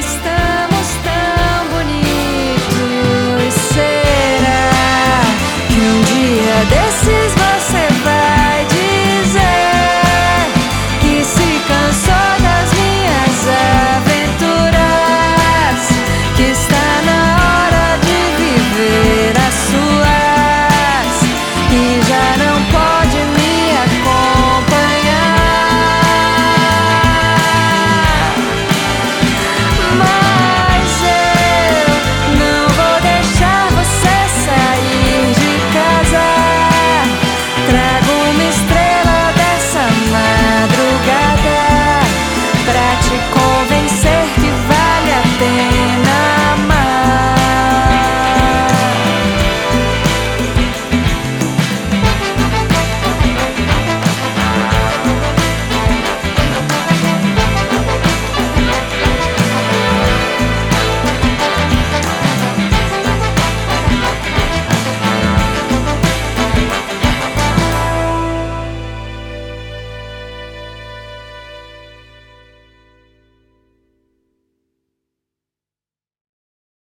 está.